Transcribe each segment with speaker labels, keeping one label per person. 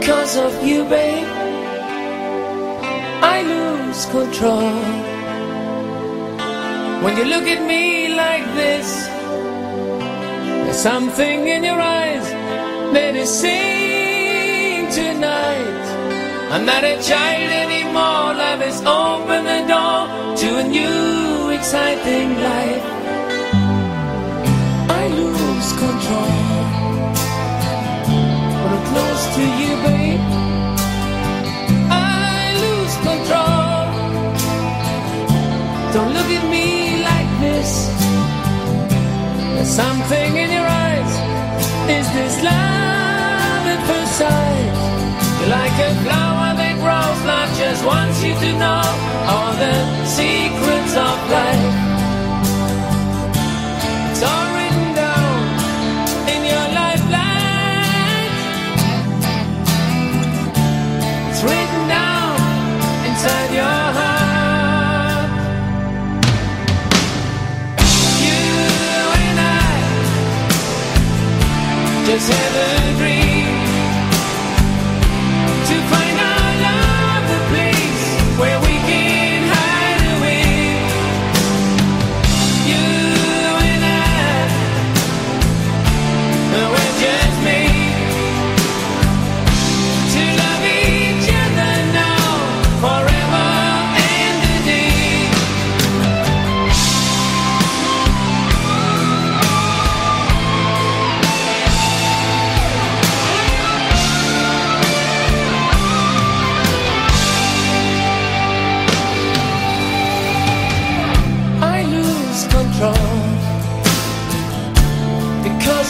Speaker 1: Because of you, babe, I lose control. When you look at me like this, there's something in your eyes that is saying tonight. I'm not a child anymore. Love has opened the door to a new, exciting life. Something in your eyes. Is this love at first sight? You're like a flower that grows, not just wants you to know all the secrets of just have a dream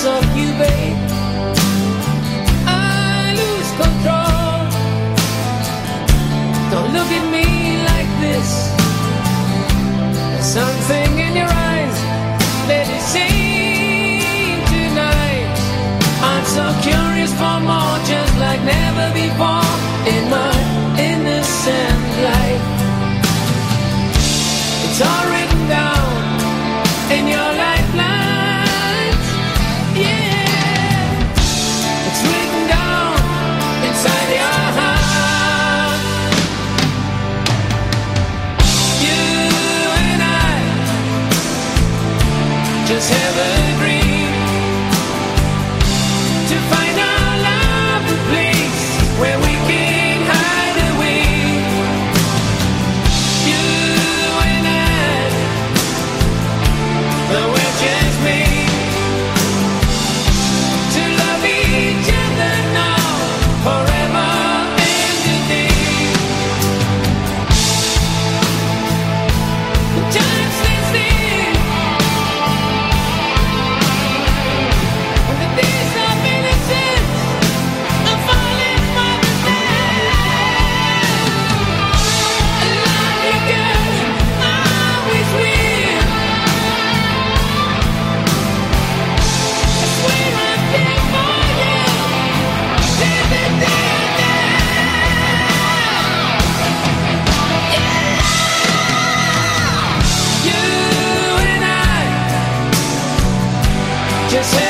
Speaker 1: of you, babe. I lose control. Don't look at me like this. There's something in your eyes that is tonight. I'm so curious for more, just like never before. just